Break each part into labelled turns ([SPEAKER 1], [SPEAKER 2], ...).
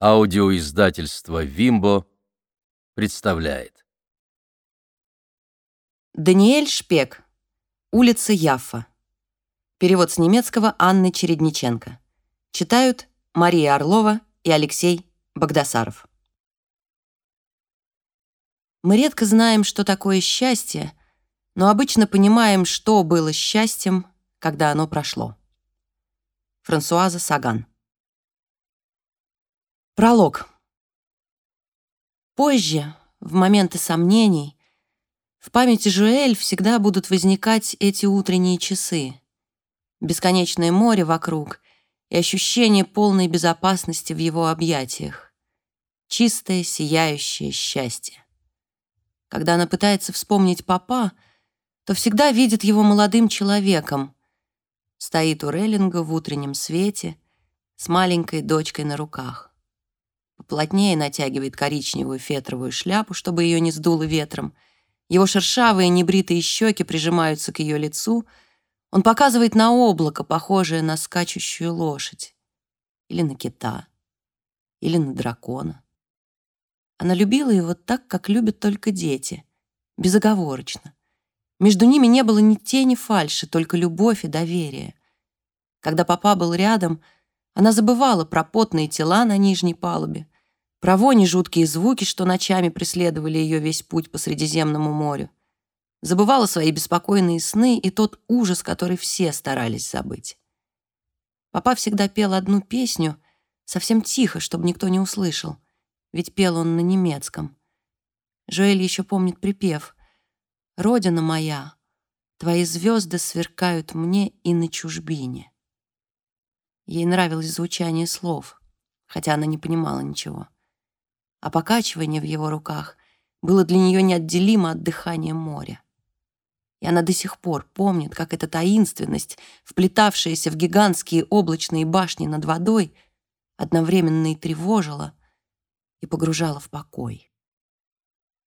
[SPEAKER 1] Аудиоиздательство «Вимбо» представляет.
[SPEAKER 2] Даниэль Шпек. Улица Яффа. Перевод с немецкого Анны Чередниченко. Читают Мария Орлова и Алексей Богдасаров. Мы редко знаем, что такое счастье, но обычно понимаем, что было счастьем, когда оно прошло. Франсуаза Саган. Пролог. Позже, в моменты сомнений, в памяти Жуэль всегда будут возникать эти утренние часы. Бесконечное море вокруг и ощущение полной безопасности в его объятиях. Чистое, сияющее счастье. Когда она пытается вспомнить папа, то всегда видит его молодым человеком. Стоит у Реллинга в утреннем свете с маленькой дочкой на руках поплотнее натягивает коричневую фетровую шляпу, чтобы ее не сдуло ветром. Его шершавые небритые щеки прижимаются к ее лицу. Он показывает на облако, похожее на скачущую лошадь. Или на кита. Или на дракона. Она любила его так, как любят только дети. Безоговорочно. Между ними не было ни тени фальши, только любовь и доверие. Когда папа был рядом — она забывала про потные тела на нижней палубе, про вони жуткие звуки, что ночами преследовали ее весь путь по Средиземному морю. Забывала свои беспокойные сны и тот ужас, который все старались забыть. Папа всегда пел одну песню, совсем тихо, чтобы никто не услышал, ведь пел он на немецком. Жоэль еще помнит припев «Родина моя, твои звезды сверкают мне и на чужбине». Ей нравилось звучание слов, хотя она не понимала ничего. А покачивание в его руках было для нее неотделимо от дыхания моря. И она до сих пор помнит, как эта таинственность, вплетавшаяся в гигантские облачные башни над водой, одновременно и тревожила, и погружала в покой.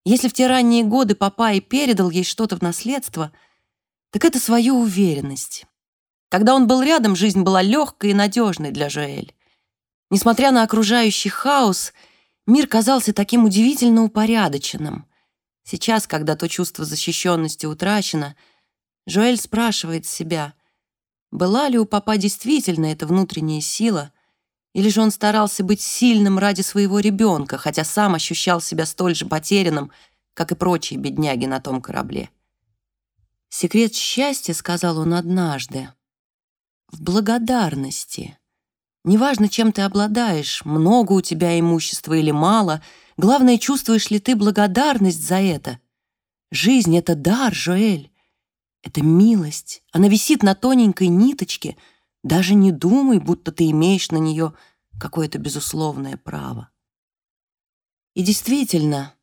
[SPEAKER 2] Если в те ранние годы папа и передал ей что-то в наследство, так это свою уверенность, когда он был рядом, жизнь была легкой и надежной для Жоэль. Несмотря на окружающий хаос, мир казался таким удивительно упорядоченным. Сейчас, когда то чувство защищенности утрачено, Жоэль спрашивает себя, была ли у папа действительно эта внутренняя сила, или же он старался быть сильным ради своего ребенка, хотя сам ощущал себя столь же потерянным, как и прочие бедняги на том корабле. «Секрет счастья», — сказал он однажды, в благодарности. Неважно, чем ты обладаешь, много у тебя имущества или мало, главное, чувствуешь ли ты благодарность за это. Жизнь — это дар, Жоэль. Это милость. Она висит на тоненькой ниточке. Даже не думай, будто ты имеешь на нее какое-то безусловное право. И действительно,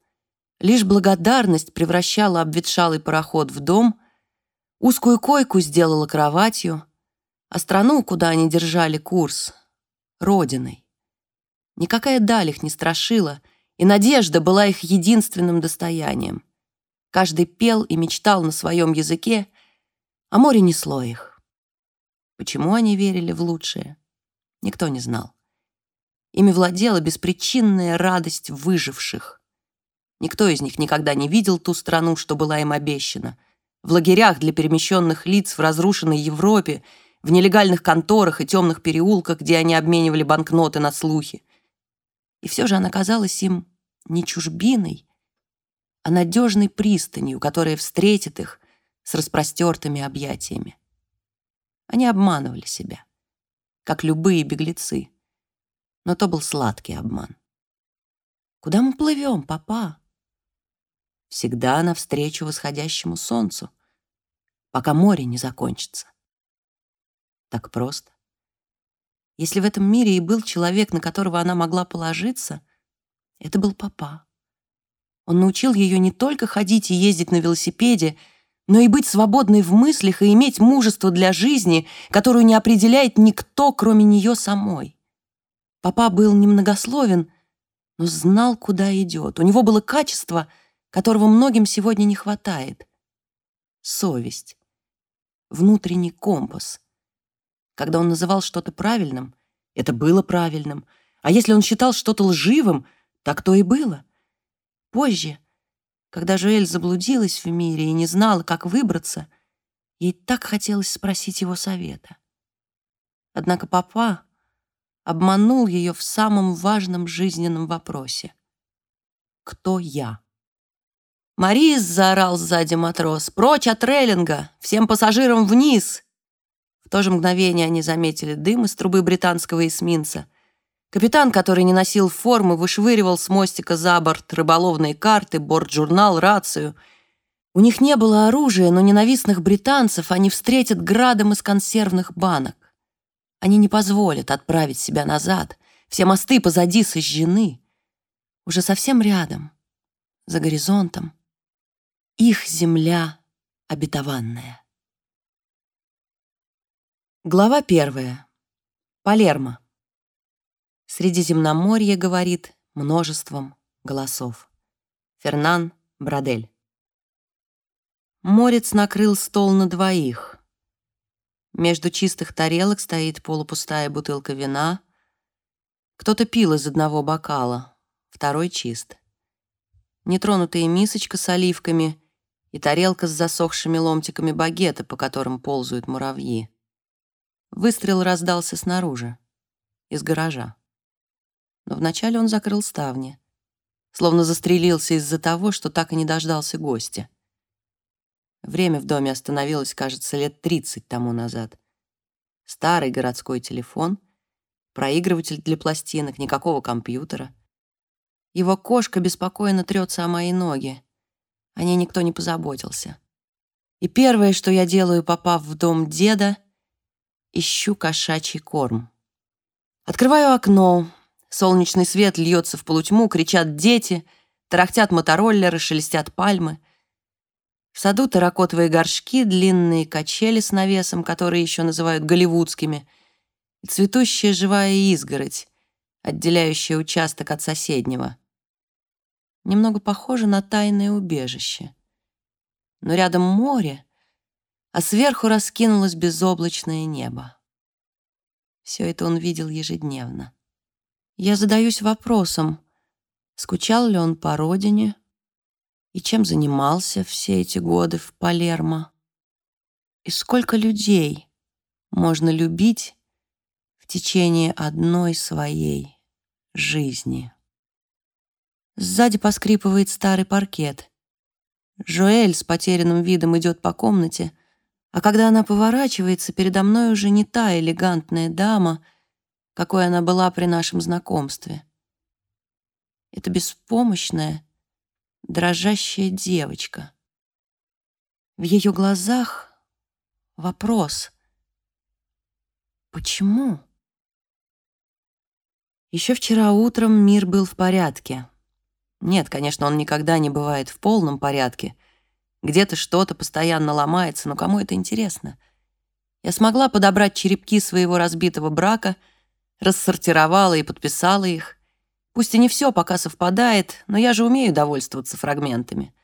[SPEAKER 2] лишь благодарность превращала обветшалый пароход в дом, узкую койку сделала кроватью, а страну, куда они держали курс, родиной. Никакая даль их не страшила, и надежда была их единственным достоянием. Каждый пел и мечтал на своем языке, а море несло их. Почему они верили в лучшее, никто не знал. Ими владела беспричинная радость выживших. Никто из них никогда не видел ту страну, что была им обещана. В лагерях для перемещенных лиц в разрушенной Европе — в нелегальных конторах и темных переулках, где они обменивали банкноты на слухи. И все же она казалась им не чужбиной, а надежной пристанью, которая встретит их с распростертыми объятиями. Они обманывали себя, как любые беглецы, но то был сладкий обман. «Куда мы плывем, папа?» «Всегда навстречу восходящему солнцу, пока море не закончится». Так просто. Если в этом мире и был человек, на которого она могла положиться, это был папа. Он научил ее не только ходить и ездить на велосипеде, но и быть свободной в мыслях и иметь мужество для жизни, которую не определяет никто, кроме нее самой. Папа был немногословен, но знал, куда идет. У него было качество, которого многим сегодня не хватает. Совесть. Внутренний компас — когда он называл что-то правильным, это было правильным, А если он считал что-то лживым, так то и было. Позже, когда Жуэль заблудилась в мире и не знала, как выбраться, ей так хотелось спросить его совета. Однако папа обманул ее в самом важном жизненном вопросе. «Кто я?» «Марис!» — заорал сзади матрос. «Прочь от рейлинга! Всем пассажирам вниз!» В то же мгновение они заметили дым из трубы британского эсминца. Капитан, который не носил формы, вышвыривал с мостика за борт рыболовные карты, борт-журнал, рацию. У них не было оружия, но ненавистных британцев они встретят градом из консервных банок. Они не позволят отправить себя назад. Все мосты позади сожжены. Уже совсем рядом, за горизонтом, их земля обетованная. Глава первая. Палермо. Средиземноморье говорит множеством голосов. Фернан Брадель. Морец накрыл стол на двоих. Между чистых тарелок стоит полупустая бутылка вина. Кто-то пил из одного бокала, второй чист. Нетронутая мисочка с оливками и тарелка с засохшими ломтиками багета, по которым ползают муравьи. Выстрел раздался снаружи, из гаража. Но вначале он закрыл ставни, словно застрелился из-за того, что так и не дождался гостя. Время в доме остановилось, кажется, лет 30 тому назад. Старый городской телефон, проигрыватель для пластинок, никакого компьютера. Его кошка беспокойно трется о мои ноги. О ней никто не позаботился. И первое, что я делаю, попав в дом деда — ищу кошачий корм. Открываю окно. Солнечный свет льется в полутьму, кричат дети, тарахтят мотороллеры, шелестят пальмы. В саду терракотовые горшки, длинные качели с навесом, которые еще называют голливудскими, и цветущая живая изгородь, отделяющая участок от соседнего. Немного похоже на тайное убежище. Но рядом море — а сверху раскинулось безоблачное небо. Все это он видел ежедневно. Я задаюсь вопросом, скучал ли он по родине и чем занимался все эти годы в Палермо, и сколько людей можно любить в течение одной своей жизни. Сзади поскрипывает старый паркет. Жоэль с потерянным видом идет по комнате, а когда она поворачивается, передо мной уже не та элегантная дама, какой она была при нашем знакомстве. Это беспомощная, дрожащая девочка. В ее глазах вопрос. Почему? Еще вчера утром мир был в порядке. Нет, конечно, он никогда не бывает в полном порядке — где-то что-то постоянно ломается, но кому это интересно? Я смогла подобрать черепки своего разбитого брака, рассортировала и подписала их. Пусть и не все пока совпадает, но я же умею довольствоваться фрагментами.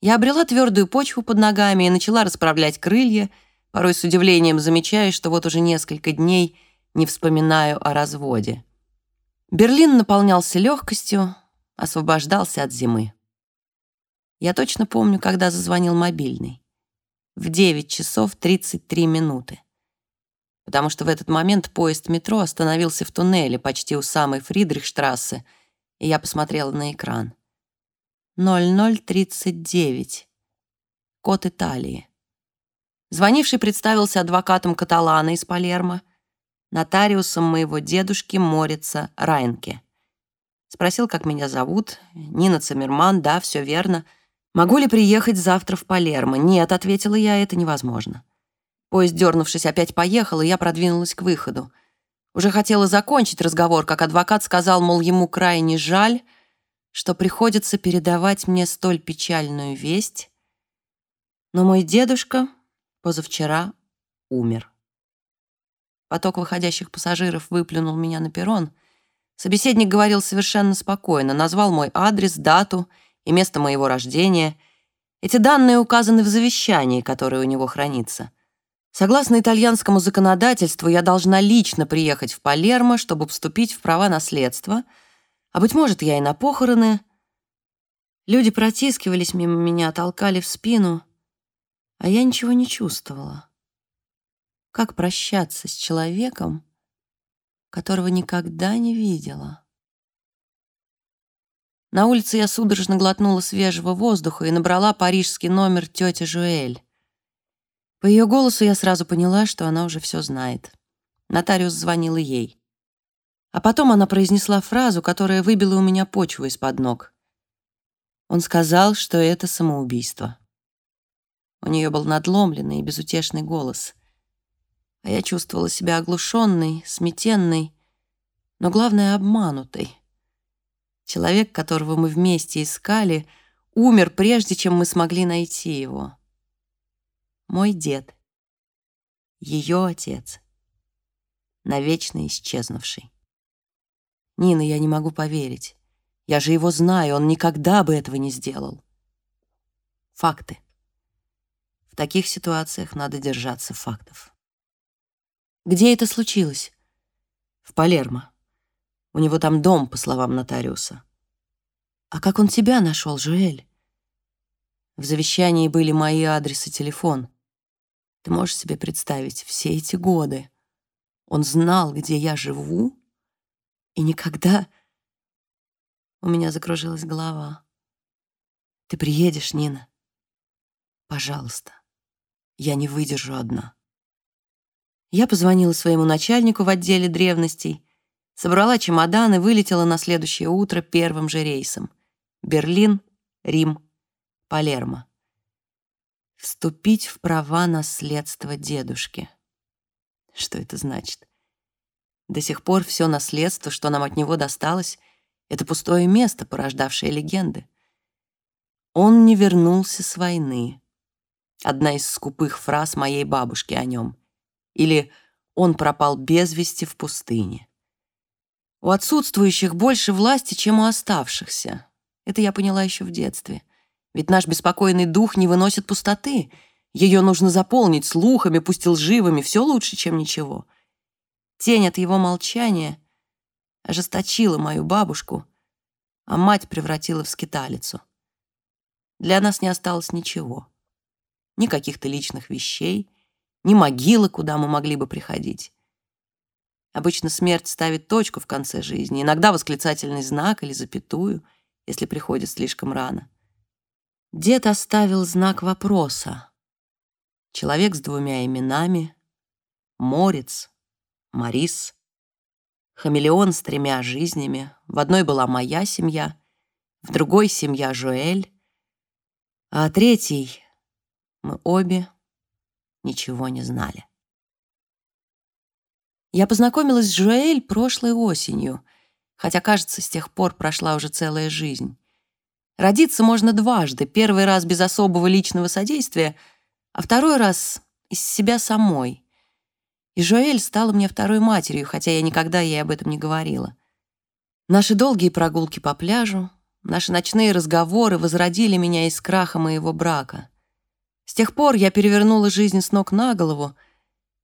[SPEAKER 2] Я обрела твердую почву под ногами и начала расправлять крылья, порой с удивлением замечая, что вот уже несколько дней не вспоминаю о разводе. Берлин наполнялся легкостью, освобождался от зимы. Я точно помню, когда зазвонил мобильный. В 9 часов 33 минуты. Потому что в этот момент поезд метро остановился в туннеле почти у самой Фридрихштрассе, и я посмотрела на экран. 0039. Код Италии. Звонивший представился адвокатом Каталана из Палермо, нотариусом моего дедушки Морица Райнке. Спросил, как меня зовут. Нина Циммерман, да, все верно — «Могу ли приехать завтра в Палермо?» «Нет», — ответила я, — «это невозможно». Поезд, дернувшись, опять поехал, и я продвинулась к выходу. Уже хотела закончить разговор, как адвокат сказал, мол, ему крайне жаль, что приходится передавать мне столь печальную весть, но мой дедушка позавчера умер. Поток выходящих пассажиров выплюнул меня на перрон. Собеседник говорил совершенно спокойно, назвал мой адрес, дату — и место моего рождения. Эти данные указаны в завещании, которое у него хранится. Согласно итальянскому законодательству, я должна лично приехать в Палермо, чтобы вступить в права наследства, а, быть может, я и на похороны. Люди протискивались мимо меня, толкали в спину, а я ничего не чувствовала. Как прощаться с человеком, которого никогда не видела? На улице я судорожно глотнула свежего воздуха и набрала парижский номер тети Жуэль. По ее голосу я сразу поняла, что она уже все знает. Нотариус звонила ей. А потом она произнесла фразу, которая выбила у меня почву из-под ног. Он сказал, что это самоубийство. У нее был надломленный и безутешный голос. А я чувствовала себя оглушенной, сметенной, но главное — обманутой. Человек, которого мы вместе искали, умер, прежде чем мы смогли найти его мой дед, ее отец, навечно исчезнувший. Нина, я не могу поверить. Я же его знаю, он никогда бы этого не сделал. Факты. В таких ситуациях надо держаться фактов. Где это случилось? В Палермо. У него там дом, по словам нотариуса. А как он тебя нашел, Жуэль? В завещании были мои адрес и телефон. Ты можешь себе представить, все эти годы он знал, где я живу, и никогда... У меня закружилась голова. Ты приедешь, Нина? Пожалуйста. Я не выдержу одна. Я позвонила своему начальнику в отделе древностей, собрала чемодан и вылетела на следующее утро первым же рейсом. Берлин, Рим, Палермо вступить в права наследства дедушки. Что это значит? До сих пор все наследство, что нам от него досталось, это пустое место, порождавшее легенды. Он не вернулся с войны. Одна из скупых фраз моей бабушки о нем. Или он пропал без вести в пустыне. У отсутствующих больше власти, чем у оставшихся. Это я поняла еще в детстве. Ведь наш беспокойный дух не выносит пустоты. Ее нужно заполнить слухами, пусть лживыми, все лучше, чем ничего. Тень от его молчания ожесточила мою бабушку, а мать превратила в скиталицу. Для нас не осталось ничего. Ни каких-то личных вещей, ни могилы, куда мы могли бы приходить. Обычно смерть ставит точку в конце жизни, иногда восклицательный знак или запятую, если приходит слишком рано. Дед оставил знак вопроса. Человек с двумя именами, Морец, Марис, хамелеон с тремя жизнями. В одной была моя семья, в другой — семья Жоэль, а о третьей мы обе ничего не знали. Я познакомилась с Жоэль прошлой осенью, хотя, кажется, с тех пор прошла уже целая жизнь. Родиться можно дважды. Первый раз без особого личного содействия, а второй раз из себя самой. И Жоэль стала мне второй матерью, хотя я никогда ей об этом не говорила. Наши долгие прогулки по пляжу, наши ночные разговоры возродили меня из краха моего брака. С тех пор я перевернула жизнь с ног на голову,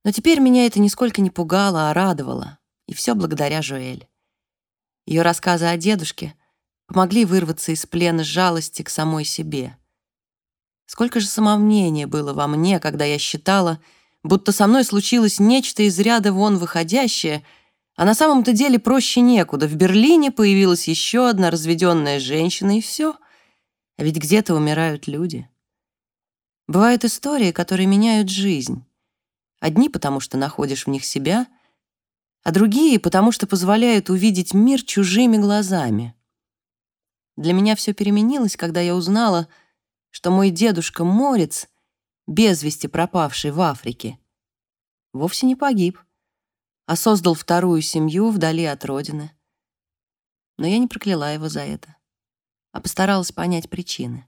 [SPEAKER 2] но теперь меня это нисколько не пугало, а радовало. И все благодаря Жоэль. Ее рассказы о дедушке — помогли вырваться из плена жалости к самой себе. Сколько же самомнения было во мне, когда я считала, будто со мной случилось нечто из ряда вон выходящее, а на самом-то деле проще некуда. В Берлине появилась еще одна разведенная женщина, и все. А ведь где-то умирают люди. Бывают истории, которые меняют жизнь. Одни потому, что находишь в них себя, а другие потому, что позволяют увидеть мир чужими глазами. Для меня все переменилось, когда я узнала, что мой дедушка Морец, без вести пропавший в Африке, вовсе не погиб, а создал вторую семью вдали от родины. Но я не прокляла его за это, а постаралась понять причины.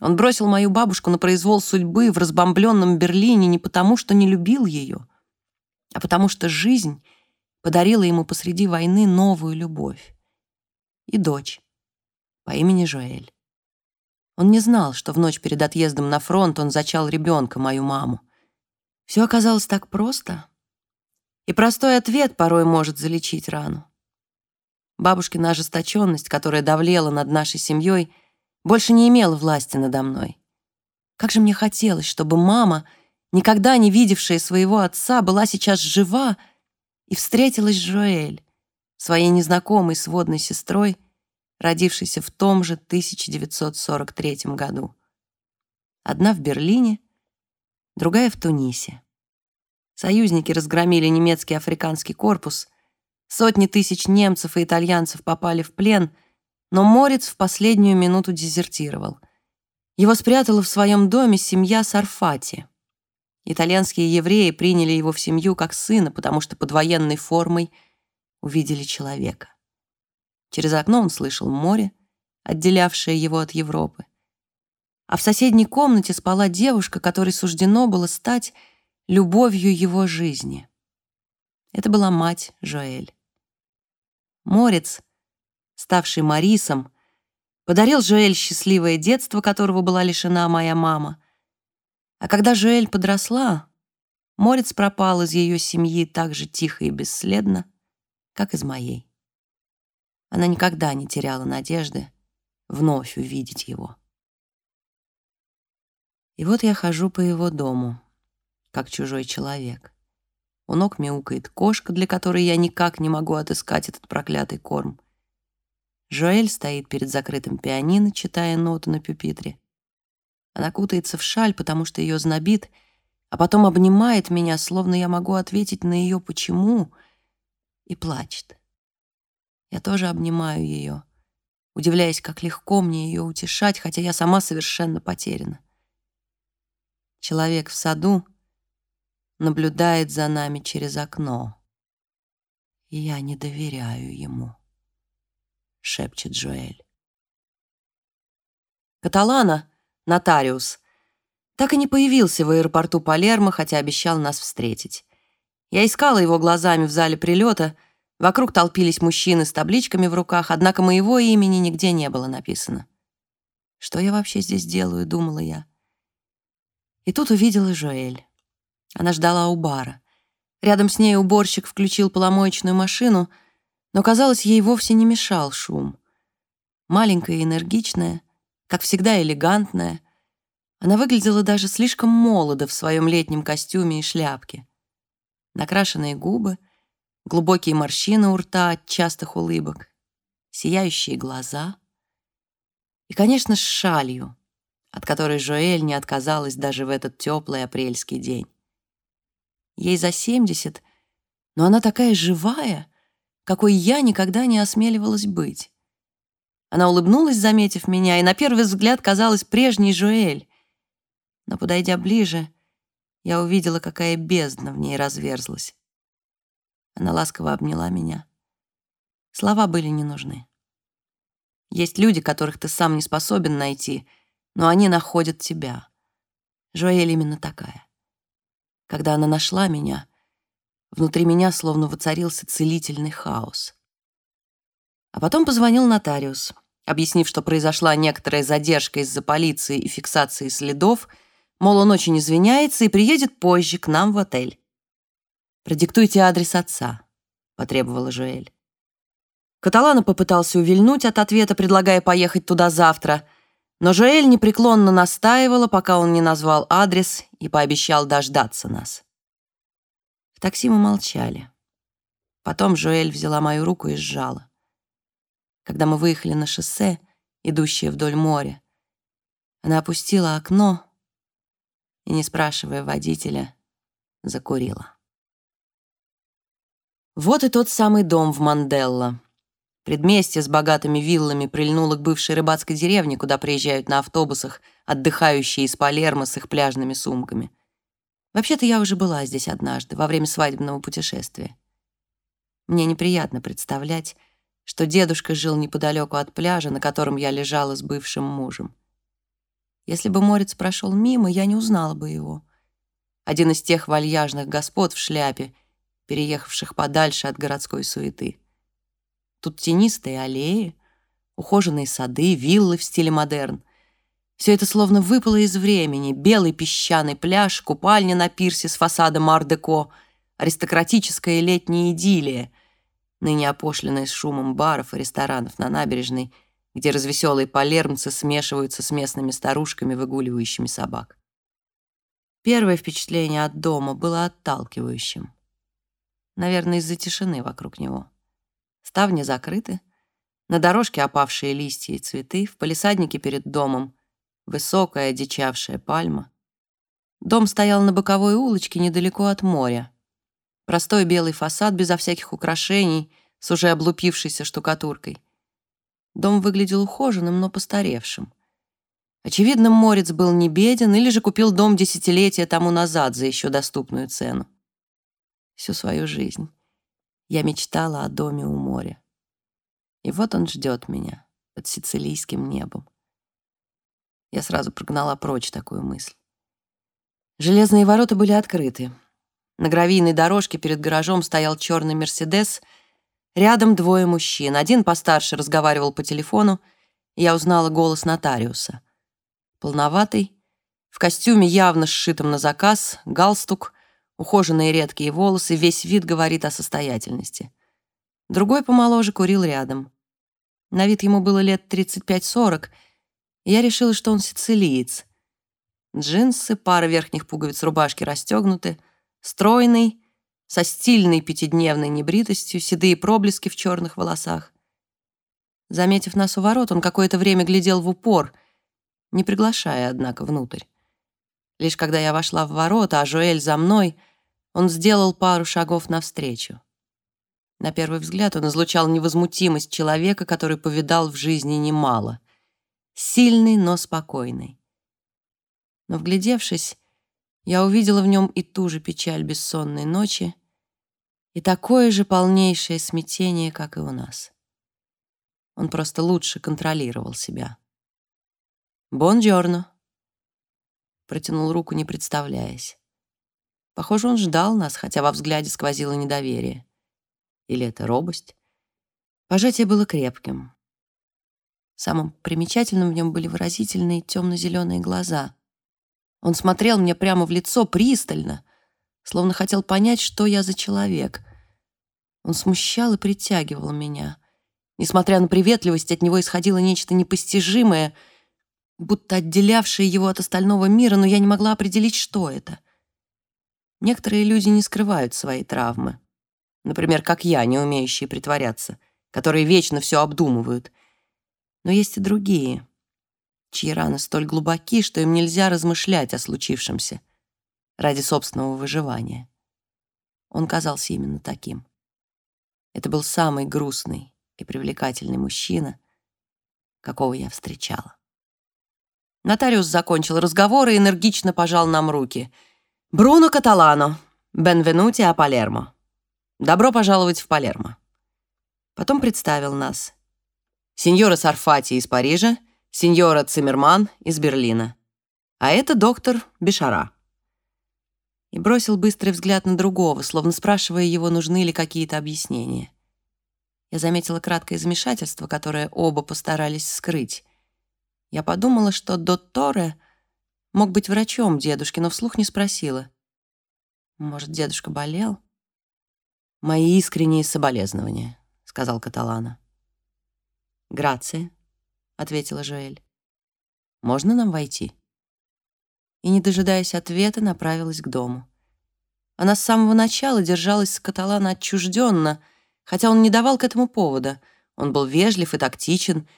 [SPEAKER 2] Он бросил мою бабушку на произвол судьбы в разбомбленном Берлине не потому, что не любил ее, а потому что жизнь подарила ему посреди войны новую любовь и дочь по имени Жоэль. Он не знал, что в ночь перед отъездом на фронт он зачал ребенка, мою маму. Все оказалось так просто, и простой ответ порой может залечить рану. Бабушкина ожесточенность, которая давлела над нашей семьей, больше не имела власти надо мной. Как же мне хотелось, чтобы мама, никогда не видевшая своего отца, была сейчас жива и встретилась с Жоэль, своей незнакомой сводной сестрой, родившейся в том же 1943 году. Одна в Берлине, другая в Тунисе. Союзники разгромили немецкий африканский корпус, сотни тысяч немцев и итальянцев попали в плен, но Морец в последнюю минуту дезертировал. Его спрятала в своем доме семья Сарфати. Итальянские евреи приняли его в семью как сына, потому что под военной формой увидели человека. Через окно он слышал море, отделявшее его от Европы. А в соседней комнате спала девушка, которой суждено было стать любовью его жизни. Это была мать Жоэль. Морец, ставший Марисом, подарил Жоэль счастливое детство, которого была лишена моя мама. А когда Жоэль подросла, Морец пропал из ее семьи так же тихо и бесследно, как из моей. Она никогда не теряла надежды вновь увидеть его. И вот я хожу по его дому как чужой человек. У ног мяукает кошка, для которой я никак не могу отыскать этот проклятый корм. Жоэль стоит перед закрытым пианино, читая ноту на пюпитре. Она кутается в шаль, потому что ее знобит, а потом обнимает меня, словно я могу ответить на ее «почему» и плачет. Я тоже обнимаю ее, удивляясь, как легко мне ее утешать, хотя я сама совершенно потеряна. Человек в саду наблюдает за нами через окно. И я не доверяю ему, шепчет Джоэль. Каталана, нотариус, так и не появился в аэропорту Палермо, хотя обещал нас встретить. Я искала его глазами в зале прилета, вокруг толпились мужчины с табличками в руках, однако моего имени нигде не было написано. Что я вообще здесь делаю, думала я. И тут увидела Жоэль. Она ждала у бара. Рядом с ней уборщик включил поломоечную машину, но, казалось, ей вовсе не мешал шум. Маленькая и энергичная, как всегда элегантная, она выглядела даже слишком молодо в своем летнем костюме и шляпке. Накрашенные губы, глубокие морщины у рта от частых улыбок, сияющие глаза и, конечно, с шалью, от которой Жоэль не отказалась даже в этот теплый апрельский день. Ей за семьдесят, но она такая живая, какой я никогда не осмеливалась быть. Она улыбнулась, заметив меня, и на первый взгляд казалась прежней Жуэль. Но, подойдя ближе, я увидела, какая бездна в ней разверзлась. Она ласково обняла меня. Слова были не нужны. Есть люди, которых ты сам не способен найти, но они находят тебя. Жуэль именно такая. Когда она нашла меня, внутри меня словно воцарился целительный хаос. А потом позвонил нотариус, объяснив, что произошла некоторая задержка из-за полиции и фиксации следов, мол, он очень извиняется и приедет позже к нам в отель. «Продиктуйте адрес отца», — потребовала Жуэль. Каталана попытался увильнуть от ответа, предлагая поехать туда завтра — но Жоэль непреклонно настаивала, пока он не назвал адрес и пообещал дождаться нас. Такси мы молчали. Потом Жоэль взяла мою руку и сжала. Когда мы выехали на шоссе, идущее вдоль моря, она опустила окно и, не спрашивая водителя, закурила. Вот и тот самый дом в Манделло. Предместье с богатыми виллами прильнуло к бывшей рыбацкой деревне, куда приезжают на автобусах отдыхающие из Палермо с их пляжными сумками. Вообще-то я уже была здесь однажды, во время свадебного путешествия. Мне неприятно представлять, что дедушка жил неподалеку от пляжа, на котором я лежала с бывшим мужем. Если бы морец прошел мимо, я не узнала бы его. Один из тех вальяжных господ в шляпе, переехавших подальше от городской суеты. Тут тенистые аллеи, ухоженные сады, виллы в стиле модерн. Все это словно выпало из времени. Белый песчаный пляж, купальня на пирсе с фасадом ар-деко, аристократическая летняя идиллия, ныне опошленная с шумом баров и ресторанов на набережной, где развеселые палермцы смешиваются с местными старушками, выгуливающими собак. Первое впечатление от дома было отталкивающим. Наверное, из-за тишины вокруг него. Ставни закрыты, на дорожке опавшие листья и цветы, в палисаднике перед домом высокая одичавшая пальма. Дом стоял на боковой улочке недалеко от моря. Простой белый фасад безо всяких украшений, с уже облупившейся штукатуркой. Дом выглядел ухоженным, но постаревшим. Очевидно, Морец был не беден или же купил дом десятилетия тому назад за еще доступную цену. Всю свою жизнь я мечтала о доме у моря. И вот он ждет меня под сицилийским небом. Я сразу прогнала прочь такую мысль. Железные ворота были открыты. На гравийной дорожке перед гаражом стоял черный «Мерседес», рядом двое мужчин. Один постарше разговаривал по телефону, я узнала голос нотариуса. Полноватый, в костюме, явно сшитом на заказ, галстук, ухоженные редкие волосы, весь вид говорит о состоятельности. Другой помоложе курил рядом. На вид ему было лет 35-40, я решила, что он сицилиец. Джинсы, пара верхних пуговиц рубашки расстегнуты, стройный, со стильной пятидневной небритостью, седые проблески в черных волосах. Заметив нас у ворот, он какое-то время глядел в упор, не приглашая, однако, внутрь. Лишь когда я вошла в ворота, а Жуэль за мной, он сделал пару шагов навстречу. На первый взгляд он излучал невозмутимость человека, который повидал в жизни немало — сильный, но спокойный. Но, вглядевшись, я увидела в нем и ту же печаль бессонной ночи, и такое же полнейшее смятение, как и у нас. Он просто лучше контролировал себя. «Бонджорно!» Протянул руку, не представляясь. Похоже, он ждал нас, хотя во взгляде сквозило недоверие. Или это робость? Пожатие было крепким. Самым примечательным в нем были выразительные темно-зеленые глаза. Он смотрел мне прямо в лицо пристально, словно хотел понять, что я за человек. Он смущал и притягивал меня. Несмотря на приветливость, от него исходило нечто непостижимое, будто отделявшее его от остального мира, но я не могла определить, что это. Некоторые люди не скрывают свои травмы. Например, как я, не умеющие притворяться, которые вечно все обдумывают — но есть и другие, чьи раны столь глубоки, что им нельзя размышлять о случившемся ради собственного выживания. Он казался именно таким. Это был самый грустный и привлекательный мужчина, какого я встречала. Нотариус закончил разговор и энергично пожал нам руки. «Бруно Каталано, бенвенути а Палермо. Добро пожаловать в Палермо». Потом представил нас сеньора Сарфати из Парижа, сеньора Циммерман из Берлина. А это доктор Бешара. И бросил быстрый взгляд на другого, словно спрашивая его, нужны ли какие-то объяснения. Я заметила краткое замешательство, которое оба постарались скрыть. Я подумала, что Дотторе мог быть врачом дедушки, но вслух не спросила. Может, дедушка болел? «Мои искренние соболезнования», — сказал Каталана. «Грация», — ответила Жоэль. «Можно нам войти?» И, не дожидаясь ответа, направилась к дому. Она с самого начала держалась с Каталана отчужденно, хотя он не давал к этому повода. Он был вежлив и тактичен,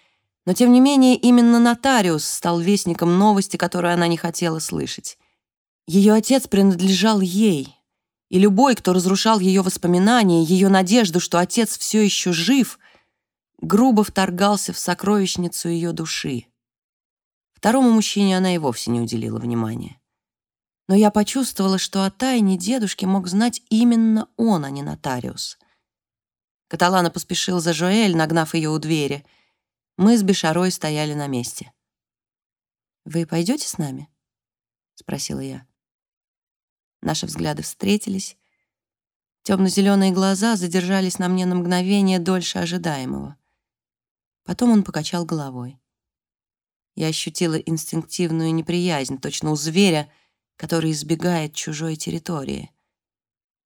[SPEAKER 2] но, тем не менее, именно нотариус стал вестником новости, которую она не хотела слышать. Ее отец принадлежал ей, и любой, кто разрушал ее воспоминания, ее надежду, что отец все еще жив, грубо вторгался в сокровищницу ее души. Второму мужчине она и вовсе не уделила внимания. Но я почувствовала, что о тайне дедушки мог знать именно он, а не нотариус. Каталана поспешил за Жоэль, нагнав ее у двери. Мы с Бешарой стояли на месте. «Вы пойдете с нами?» — спросила я. Наши взгляды встретились. Темно-зеленые глаза задержались на мне на мгновение дольше ожидаемого. Потом он покачал головой. Я ощутила инстинктивную неприязнь, точно у зверя, который избегает чужой территории.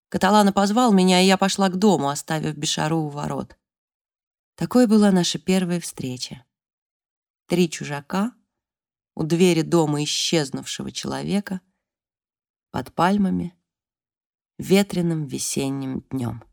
[SPEAKER 2] Каталана позвал меня, и я пошла к дому, оставив Бешару у ворот. Такой была наша первая встреча. Три чужака у двери дома исчезнувшего человека под пальмами ветреным весенним днем.